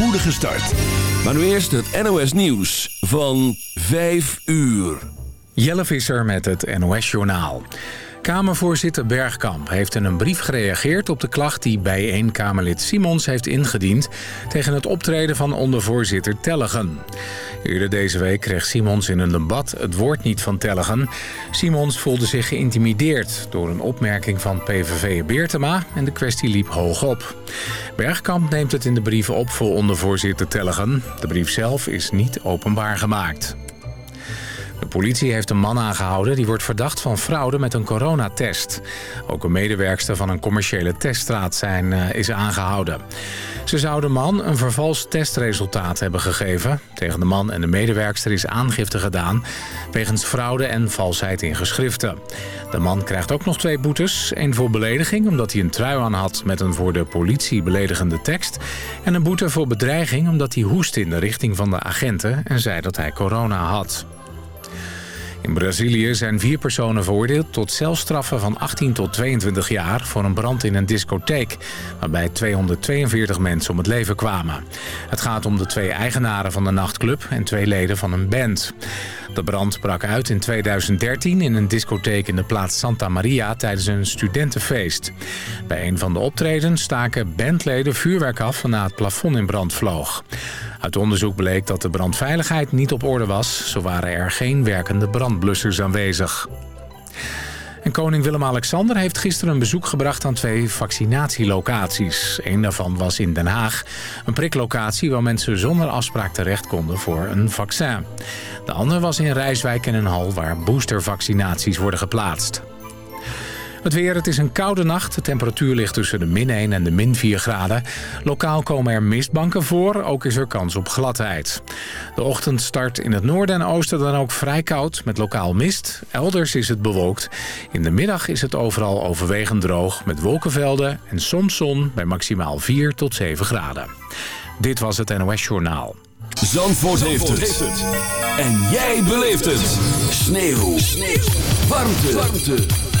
spoedige start. Maar nu eerst het NOS Nieuws van 5 uur. Jelle Visser met het NOS Journaal. Kamervoorzitter Bergkamp heeft in een brief gereageerd op de klacht die bij Kamerlid Simons heeft ingediend tegen het optreden van ondervoorzitter Tellegen. Eerder deze week kreeg Simons in een debat het woord niet van Tellegen. Simons voelde zich geïntimideerd door een opmerking van PVV Beertema en de kwestie liep hoog op. Bergkamp neemt het in de brief op voor ondervoorzitter Tellegen. De brief zelf is niet openbaar gemaakt. De politie heeft een man aangehouden die wordt verdacht van fraude met een coronatest. Ook een medewerkster van een commerciële teststraat zijn, uh, is aangehouden. Ze zou de man een vervals testresultaat hebben gegeven. Tegen de man en de medewerkster is aangifte gedaan... wegens fraude en valsheid in geschriften. De man krijgt ook nog twee boetes. één voor belediging omdat hij een trui aan had met een voor de politie beledigende tekst. En een boete voor bedreiging omdat hij hoest in de richting van de agenten... en zei dat hij corona had. In Brazilië zijn vier personen veroordeeld tot celstraffen van 18 tot 22 jaar... voor een brand in een discotheek, waarbij 242 mensen om het leven kwamen. Het gaat om de twee eigenaren van de nachtclub en twee leden van een band. De brand brak uit in 2013 in een discotheek in de plaats Santa Maria tijdens een studentenfeest. Bij een van de optredens staken bandleden vuurwerk af waarna het plafond in brand vloog. Uit onderzoek bleek dat de brandveiligheid niet op orde was. Zo waren er geen werkende brandblussers aanwezig. En koning Willem-Alexander heeft gisteren een bezoek gebracht aan twee vaccinatielocaties. Eén daarvan was in Den Haag, een priklocatie waar mensen zonder afspraak terecht konden voor een vaccin. De andere was in Rijswijk in een hal waar boostervaccinaties worden geplaatst. Het weer, het is een koude nacht. De temperatuur ligt tussen de min 1 en de min 4 graden. Lokaal komen er mistbanken voor, ook is er kans op gladheid. De ochtend start in het noorden en oosten dan ook vrij koud met lokaal mist. Elders is het bewolkt. In de middag is het overal overwegend droog met wolkenvelden en soms zon bij maximaal 4 tot 7 graden. Dit was het NOS Journaal. Zandvoort, heeft, het. En jij beleeft het. Sneeuw. Sneeuw. Warmte. Warmte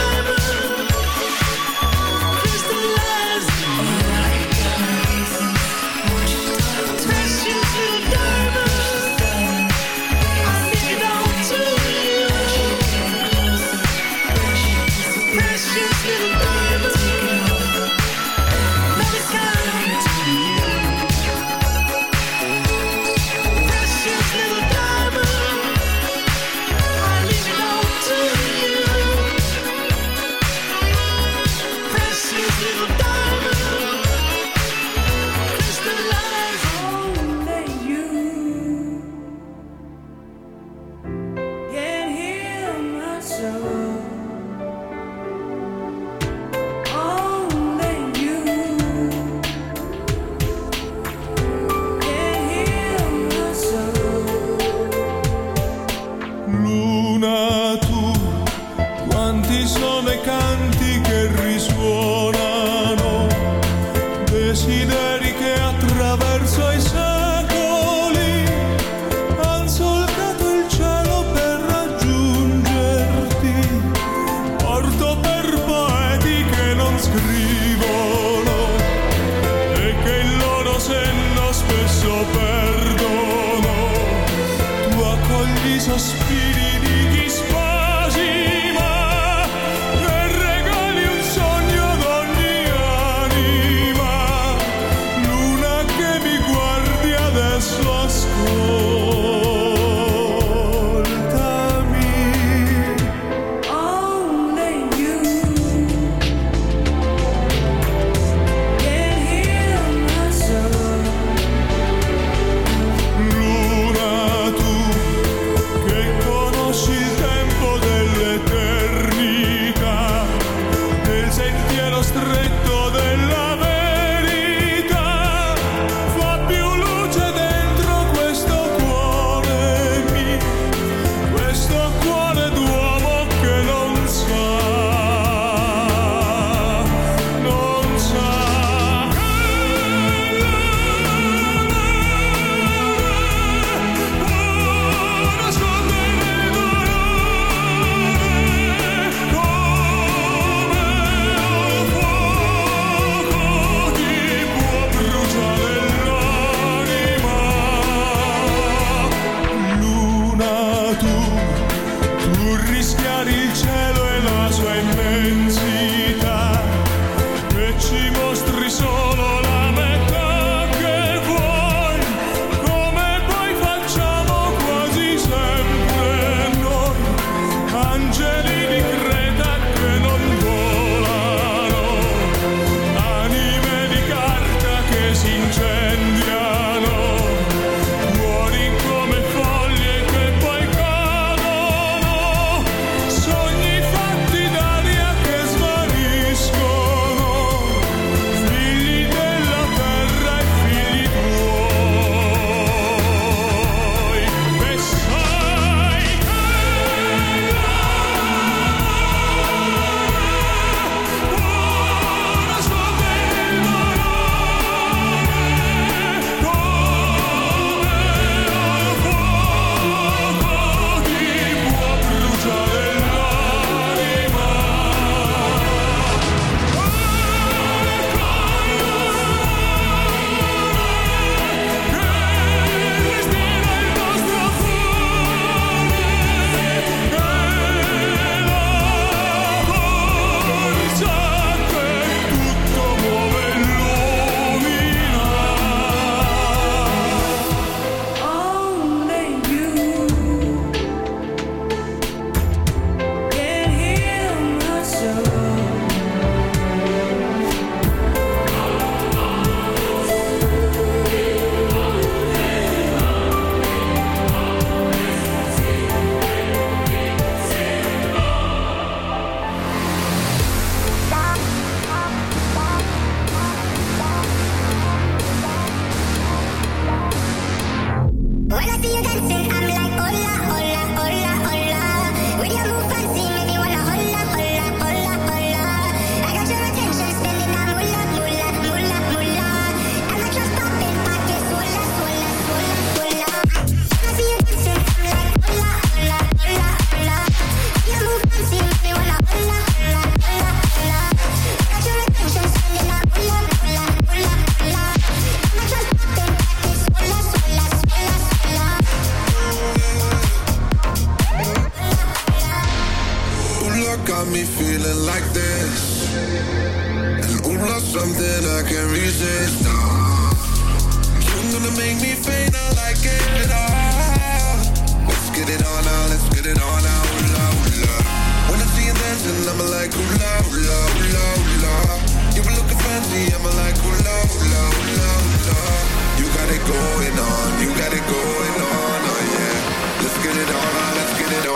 Мама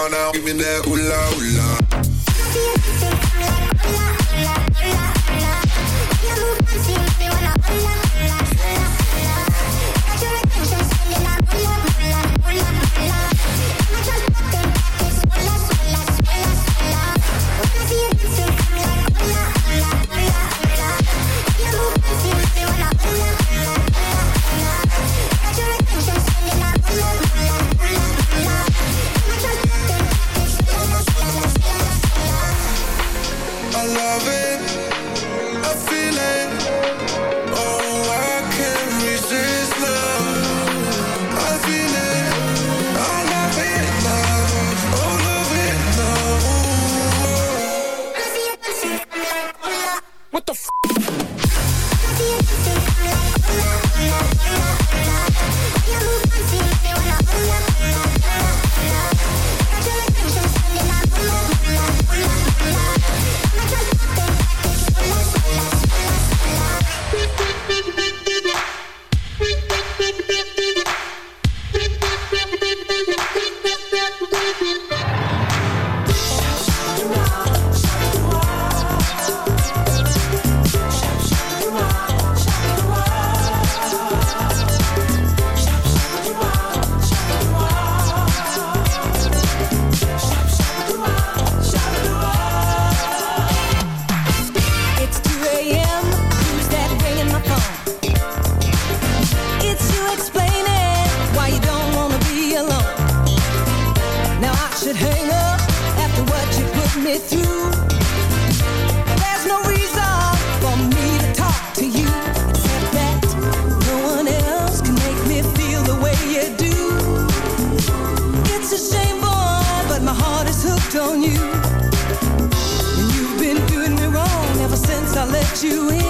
I love it, I feel it. Oh. you in.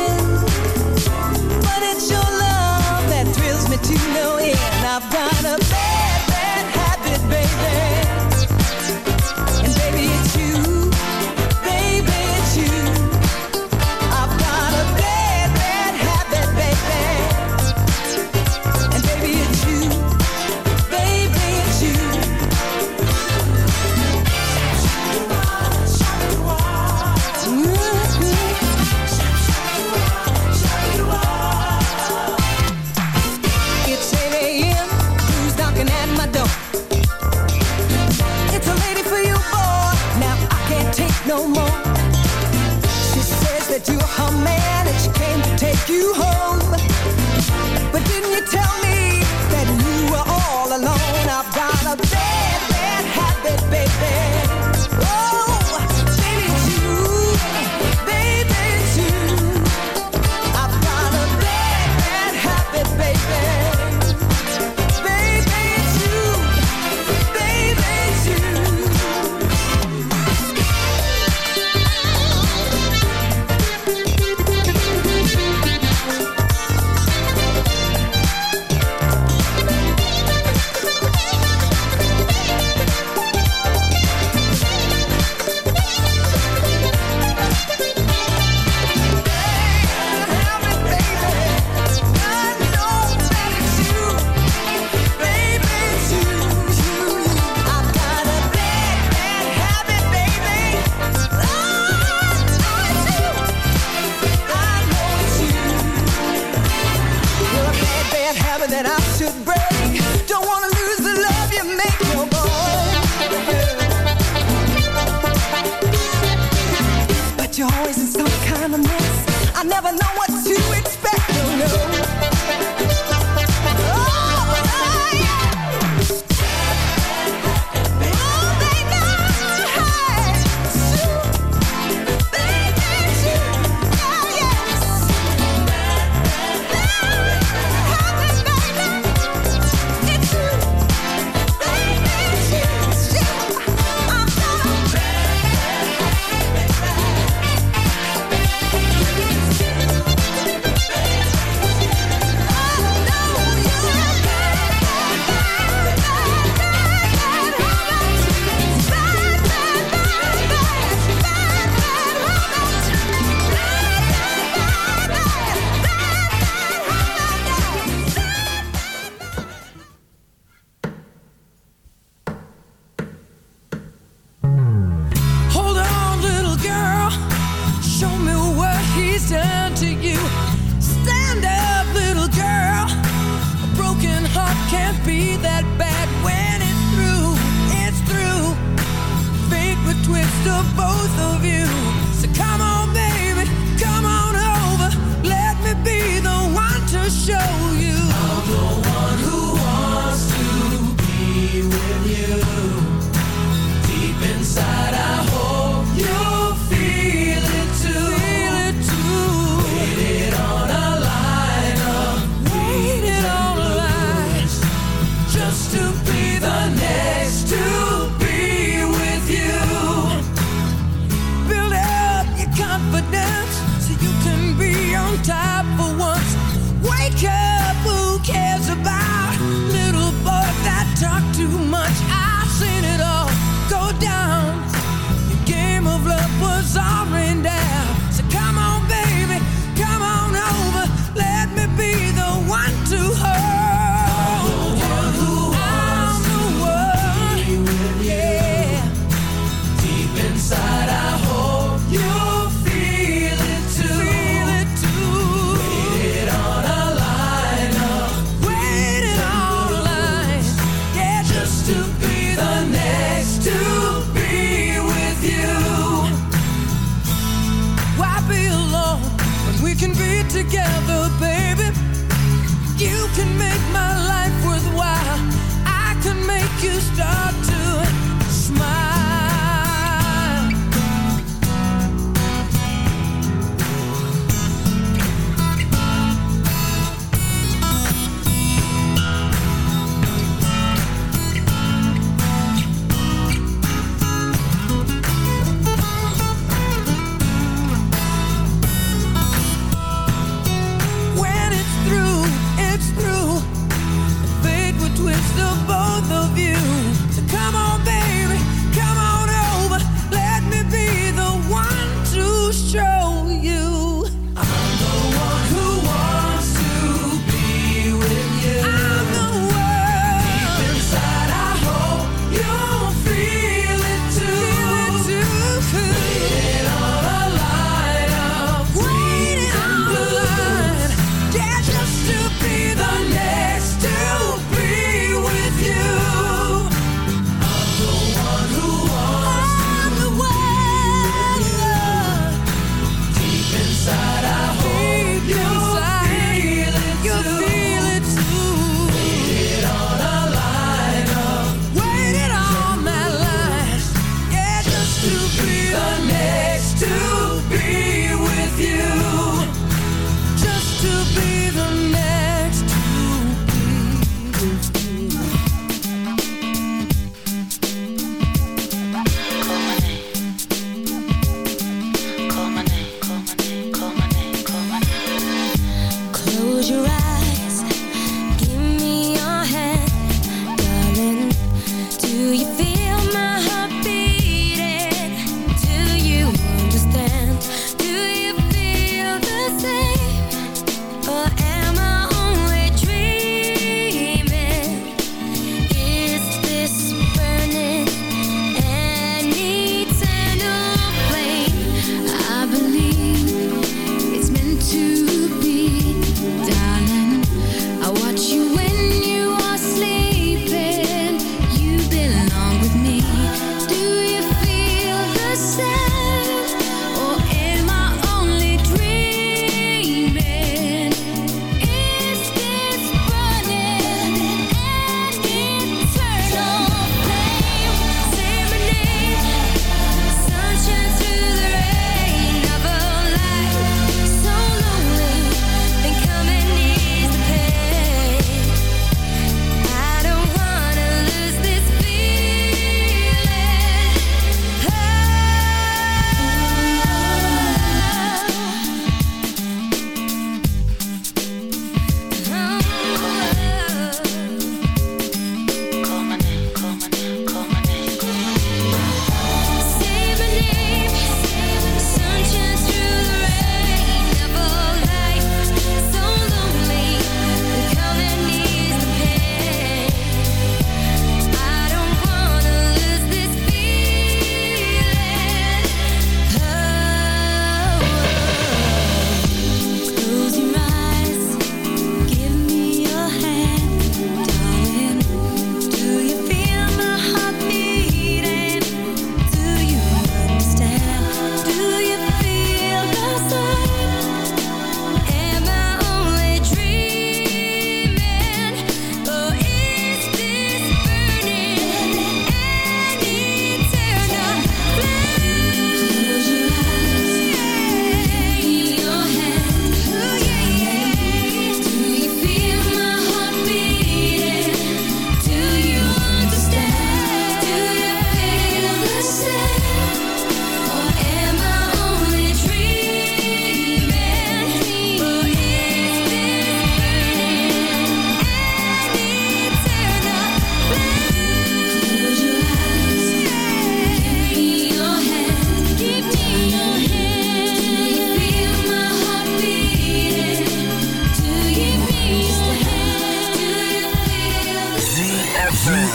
Just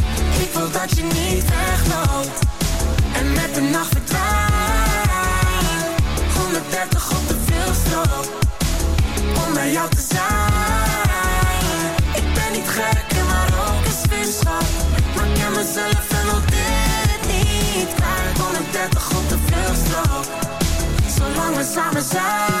Wil dat je niet wegloopt, en met de nacht verdwijnt. 130 op de veelstroop, om bij jou te zijn. Ik ben niet gek, en maar ook een zwinschap. Maar ik ken mezelf en wil dit niet kwijt. 130 op de veelstroop, zolang we samen zijn.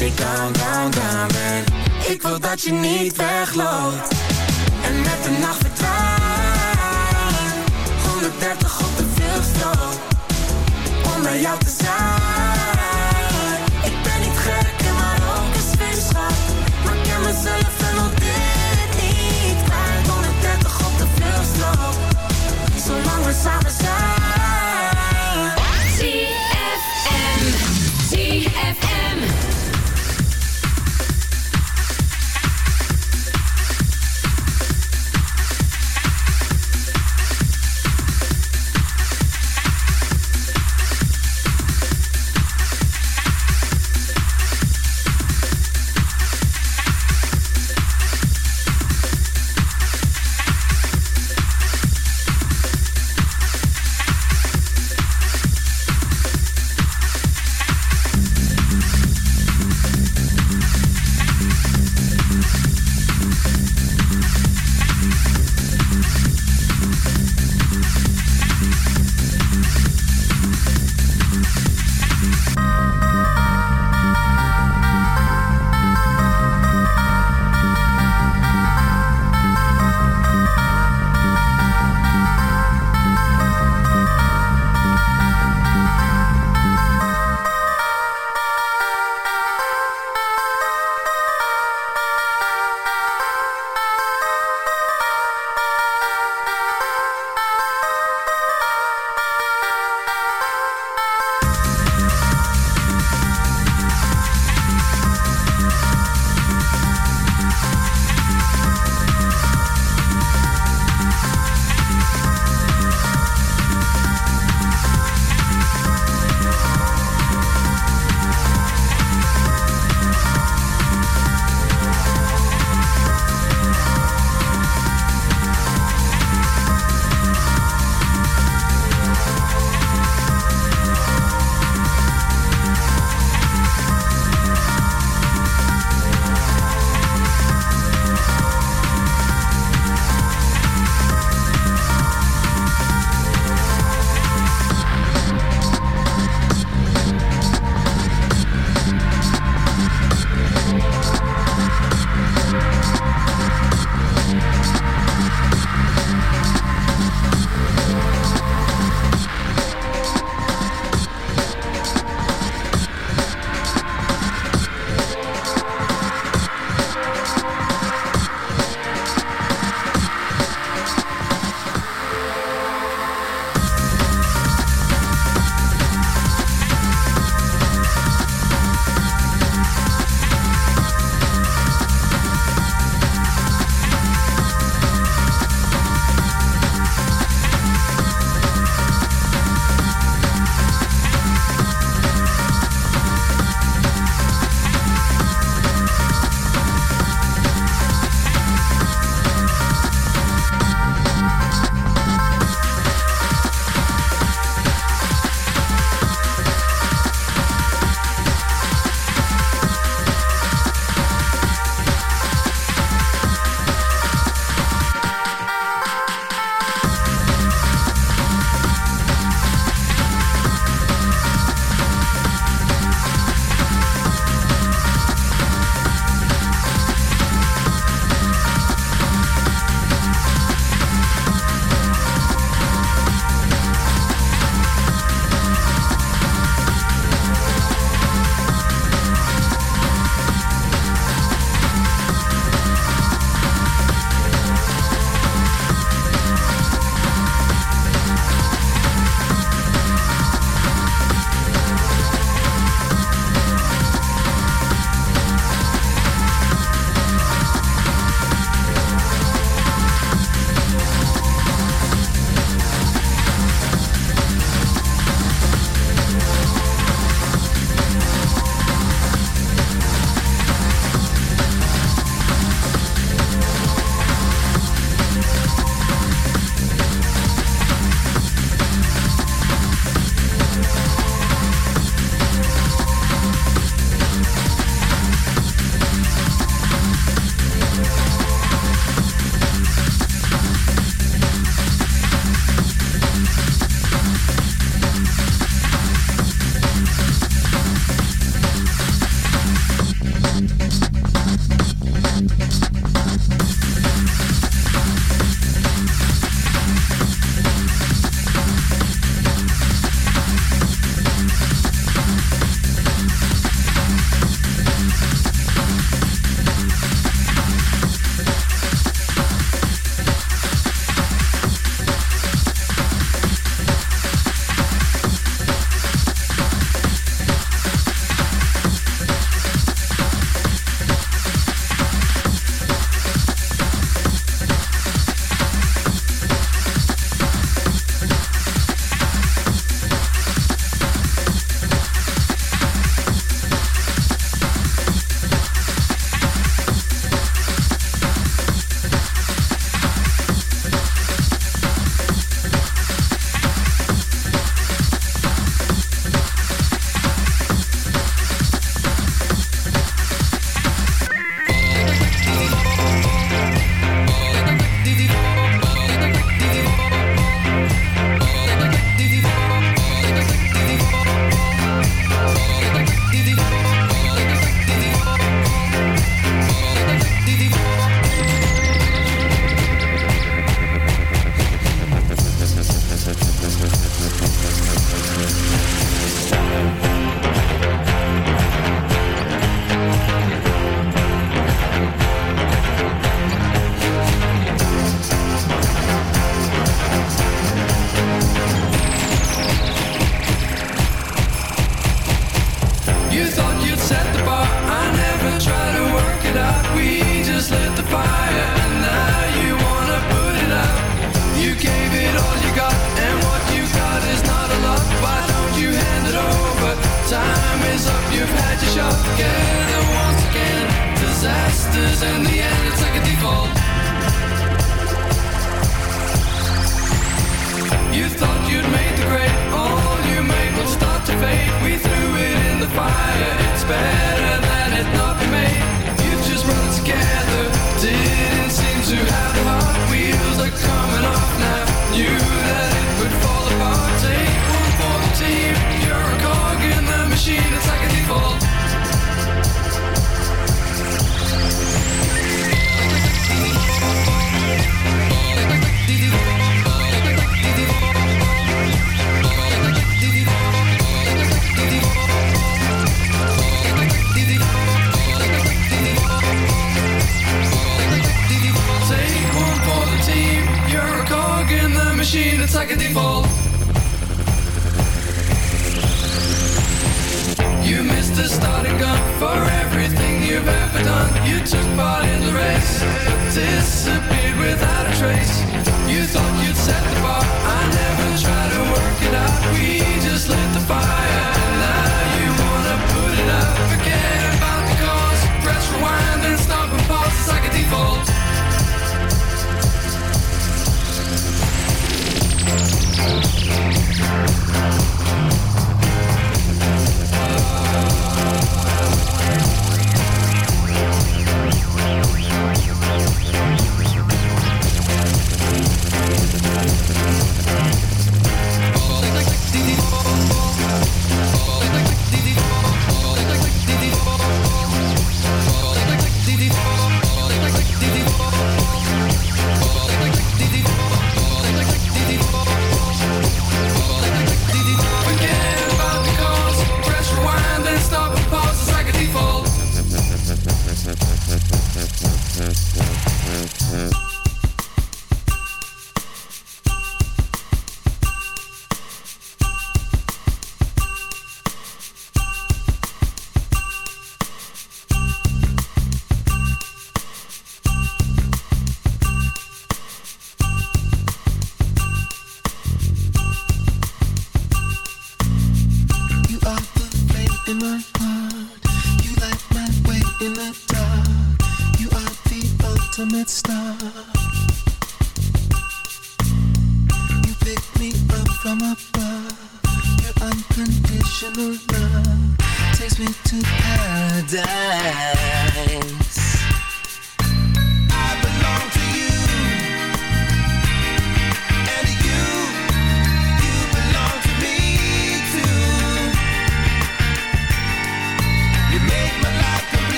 Voordat ik down, down, down ben. Ik wil dat je niet wegloopt, en met de nacht verdwijnt. 130 op de vluchtstrook, om bij jou te zijn.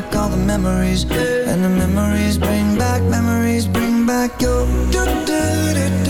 back all the memories. And the memories bring back, memories bring back your do do do do